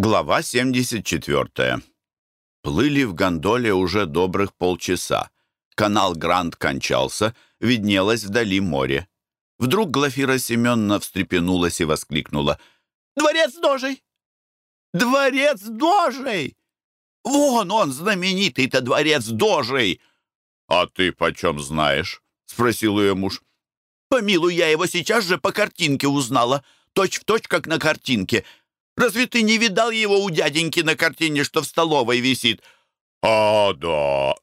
Глава 74. Плыли в гондоле уже добрых полчаса. Канал Гранд кончался, виднелось вдали море. Вдруг Глафира Семеновна встрепенулась и воскликнула. «Дворец Дожей! Дворец Дожей! Вон он, знаменитый-то дворец Дожей!» «А ты почем знаешь?» — спросил ее муж. «Помилуй, я его сейчас же по картинке узнала. Точь в точь, как на картинке. Разве ты не видал его у дяденьки на картине, что в столовой висит?» «А, да.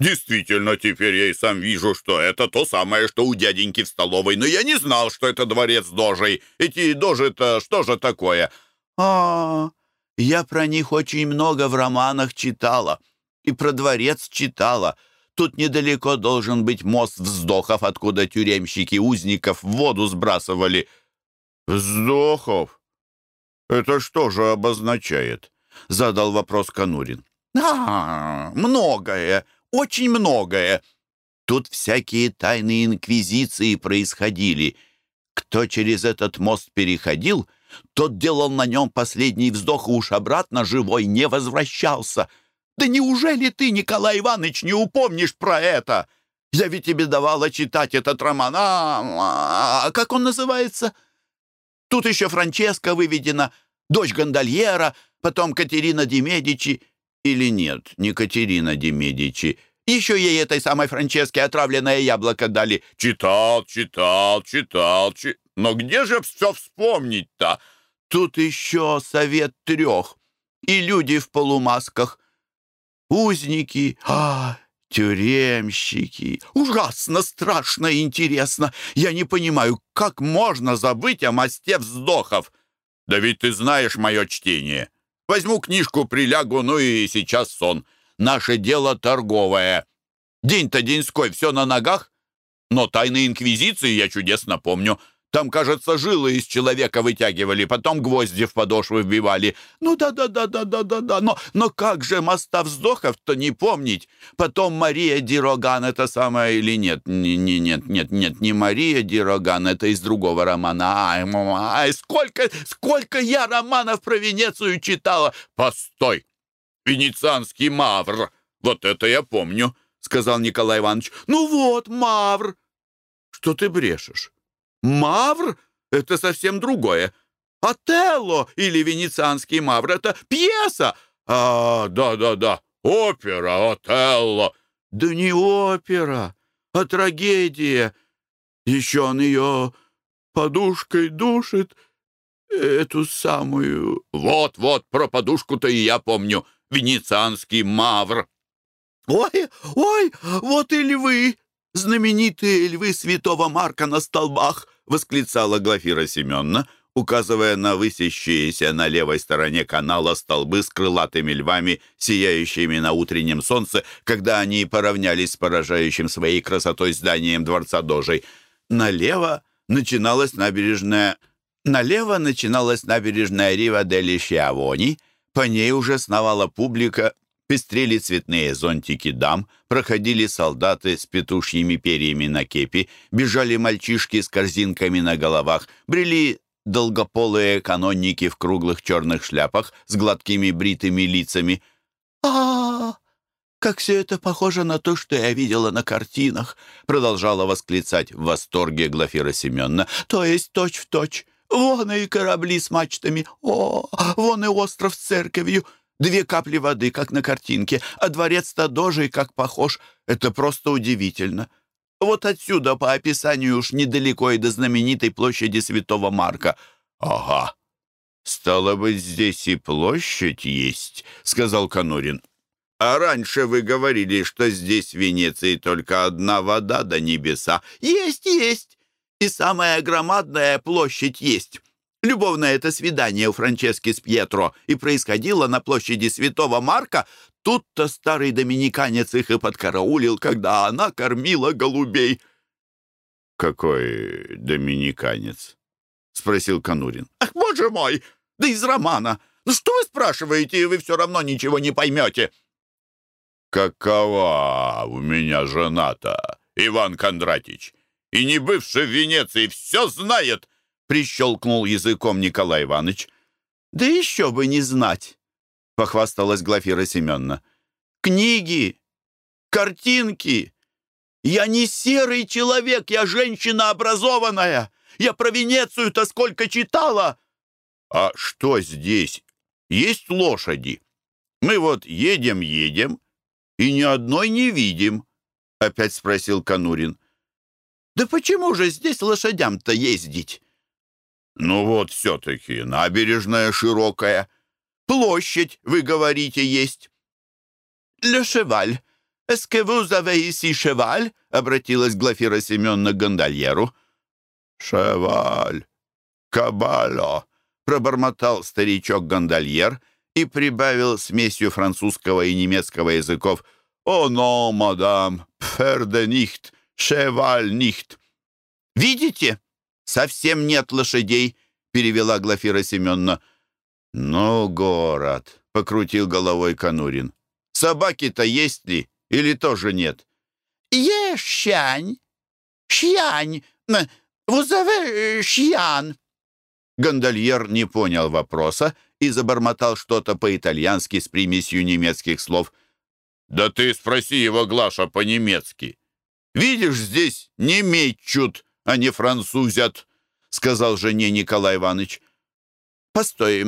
Действительно, теперь я и сам вижу, что это то самое, что у дяденьки в столовой. Но я не знал, что это дворец дожей. Эти дожи-то что же такое?» «А, я про них очень много в романах читала. И про дворец читала. Тут недалеко должен быть мост вздохов, откуда тюремщики узников в воду сбрасывали». «Вздохов? «Это что же обозначает?» — задал вопрос Конурин. «А, многое, очень многое. Тут всякие тайные инквизиции происходили. Кто через этот мост переходил, тот делал на нем последний вздох и уж обратно живой не возвращался. Да неужели ты, Николай Иванович, не упомнишь про это? Я ведь тебе давала читать этот роман. А, а как он называется?» Тут еще Франческа выведена, дочь гондольера, потом Катерина де Медичи. Или нет, не Катерина де Медичи. Еще ей этой самой Франческе отравленное яблоко дали. Читал, читал, читал, чи... Но где же все вспомнить-то? Тут еще совет трех. И люди в полумасках. Узники. А, Тюремщики. Ужасно, страшно интересно. Я не понимаю, как можно забыть о мосте вздохов? Да ведь ты знаешь мое чтение. Возьму книжку, прилягу, ну и сейчас сон. Наше дело торговое. День-то деньской, все на ногах. Но тайны инквизиции я чудесно помню. Там, кажется, жилы из человека вытягивали, потом гвозди в подошвы вбивали. Ну да-да-да-да-да-да-да, но, но как же моста вздохов-то не помнить? Потом Мария Дироган, это самое или нет? Не, не, нет, нет, нет, не Мария Дироган, это из другого романа. Ай, ай, сколько, сколько я романов про Венецию читала! Постой! Венецианский мавр! Вот это я помню, сказал Николай Иванович. Ну вот, мавр! Что ты брешешь? Мавр — это совсем другое. Отелло или венецианский мавр — это пьеса. А, да-да-да, опера Отелло. Да не опера, а трагедия. Еще он ее подушкой душит, эту самую... Вот-вот, про подушку-то и я помню. Венецианский мавр. Ой, ой, вот и львы, знаменитые львы святого Марка на столбах!» — восклицала Глафира Семеновна, указывая на высящиеся на левой стороне канала столбы с крылатыми львами, сияющими на утреннем солнце, когда они поравнялись с поражающим своей красотой зданием дворца Дожей. Налево начиналась набережная... Налево начиналась набережная Рива дели Шиавони, по ней уже сновала публика, Пестрели цветные зонтики дам, проходили солдаты с петушьими перьями на кепи, бежали мальчишки с корзинками на головах, брели долгополые канонники в круглых черных шляпах с гладкими бритыми лицами. а, как все это похоже на то, что я видела на картинах!» продолжала восклицать в восторге Глафира Семеновна. «То есть точь-в-точь. Точь. Вон и корабли с мачтами. О, вон и остров с церковью. Две капли воды, как на картинке, а дворец-то дожей, как похож. Это просто удивительно. Вот отсюда, по описанию, уж недалеко и до знаменитой площади Святого Марка. Ага. «Стало быть, здесь и площадь есть», — сказал Конурин. «А раньше вы говорили, что здесь в Венеции только одна вода до небеса». «Есть, есть. И самая громадная площадь есть. Любовное это свидание у Франчески с Пьетро и происходило на площади Святого Марка, тут-то старый доминиканец их и подкараулил, когда она кормила голубей. «Какой доминиканец?» — спросил Конурин. «Ах, боже мой! Да из романа! Ну что вы спрашиваете, вы все равно ничего не поймете!» «Какова у меня жена-то, Иван Кондратич, и не бывший в Венеции все знает!» Прищелкнул языком Николай Иванович. Да еще бы не знать, похвасталась Глафира Семеновна. Книги, картинки. Я не серый человек, я женщина образованная. Я про Венецию-то сколько читала. А что здесь? Есть лошади. Мы вот едем-едем и ни одной не видим, опять спросил Конурин. Да почему же здесь лошадям-то ездить? Ну вот все-таки набережная широкая. Площадь, вы говорите, есть. «Ле шеваль, эске avez ici шеваль?» — обратилась Глафира Семеновна к гондольеру. «Шеваль, кабало», — пробормотал старичок-гондольер и прибавил смесью французского и немецкого языков «О, но, мадам, пферде нихт, шеваль нихт». «Видите?» Совсем нет лошадей», — перевела Глафира Семеновна. «Ну, город», — покрутил головой Конурин. «Собаки-то есть ли или тоже нет?» «Есть щань, щань, вузове щян». Гондольер не понял вопроса и забормотал что-то по-итальянски с примесью немецких слов. «Да ты спроси его, Глаша, по-немецки. Видишь, здесь не мечут, а не французят», — сказал жене Николай Иванович. «Постой,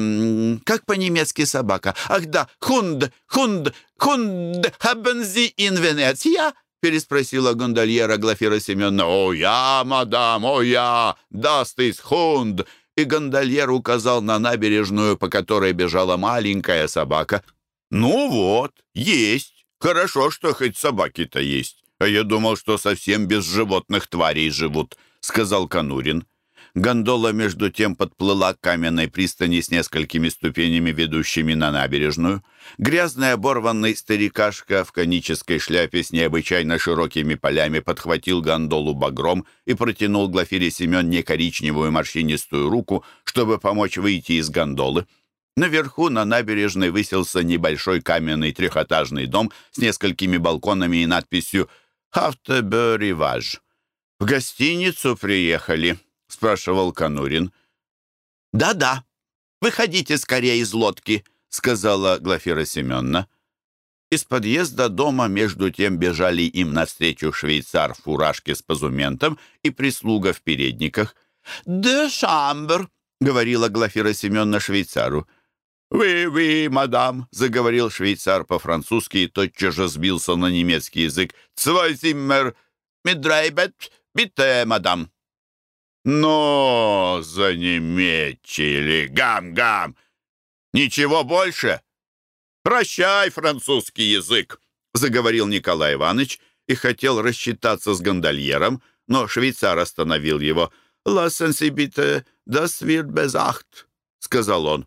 как по-немецки собака? Ах да, хунд, хунд, хунд, Sie in Venezia?» переспросила гондольера Глафира Семеновна. «О, я, мадам, о, я, das ist хунд!» И гондольер указал на набережную, по которой бежала маленькая собака. «Ну вот, есть. Хорошо, что хоть собаки-то есть. А я думал, что совсем без животных тварей живут», — сказал Конурин. Гондола, между тем, подплыла к каменной пристани с несколькими ступенями, ведущими на набережную. Грязный оборванный старикашка в конической шляпе с необычайно широкими полями подхватил гондолу багром и протянул Глафире Семенне коричневую морщинистую руку, чтобы помочь выйти из гондолы. Наверху на набережной высился небольшой каменный трехэтажный дом с несколькими балконами и надписью «Хафтеберриваж». «В гостиницу приехали», — спрашивал Конурин. «Да-да, выходите скорее из лодки», — сказала Глафира Семеновна. Из подъезда дома между тем бежали им навстречу швейцар в фуражке с позументом и прислуга в передниках. «Де шамбр», — говорила Глафира Семеновна швейцару. «Ви-ви, мадам», — заговорил швейцар по-французски и тотчас же сбился на немецкий язык. «Цвайзиммер, мидрайбет, бите, мадам». Но занемечили, гам-гам. Ничего больше? Прощай, французский язык, заговорил Николай Иванович и хотел рассчитаться с гондольером, но швейцар остановил его. «Lassen Sie bitte, das wird besacht», — сказал он.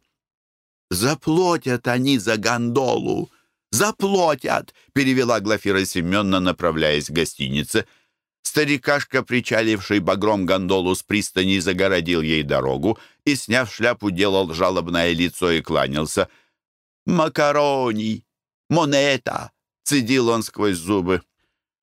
«Заплатят они за гондолу! Заплатят!» — перевела Глафира Семеновна, направляясь к гостинице. Старикашка, причаливший багром гондолу с пристани, загородил ей дорогу и, сняв шляпу, делал жалобное лицо и кланялся. «Макарони! Монета!» — цедил он сквозь зубы.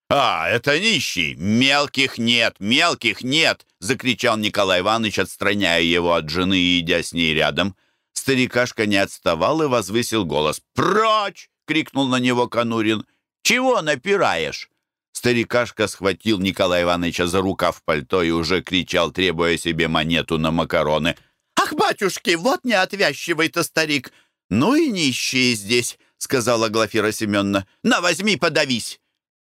«А, это нищий! Мелких нет! Мелких нет!» — закричал Николай Иванович, отстраняя его от жены и идя с ней рядом. Старикашка не отставал и возвысил голос. «Прочь!» — крикнул на него Конурин. «Чего напираешь?» Старикашка схватил Николая Ивановича за рукав пальто и уже кричал, требуя себе монету на макароны. «Ах, батюшки, вот неотвязчивый-то старик! Ну и нищие здесь!» — сказала Глафира Семеновна. «На, возьми, подавись!»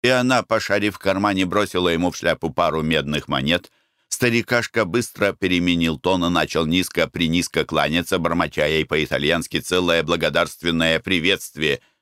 И она, пошарив в кармане, бросила ему в шляпу пару медных монет. Старикашка быстро переменил тон и начал низко-принизко кланяться, бормоча ей по-итальянски целое благодарственное приветствие —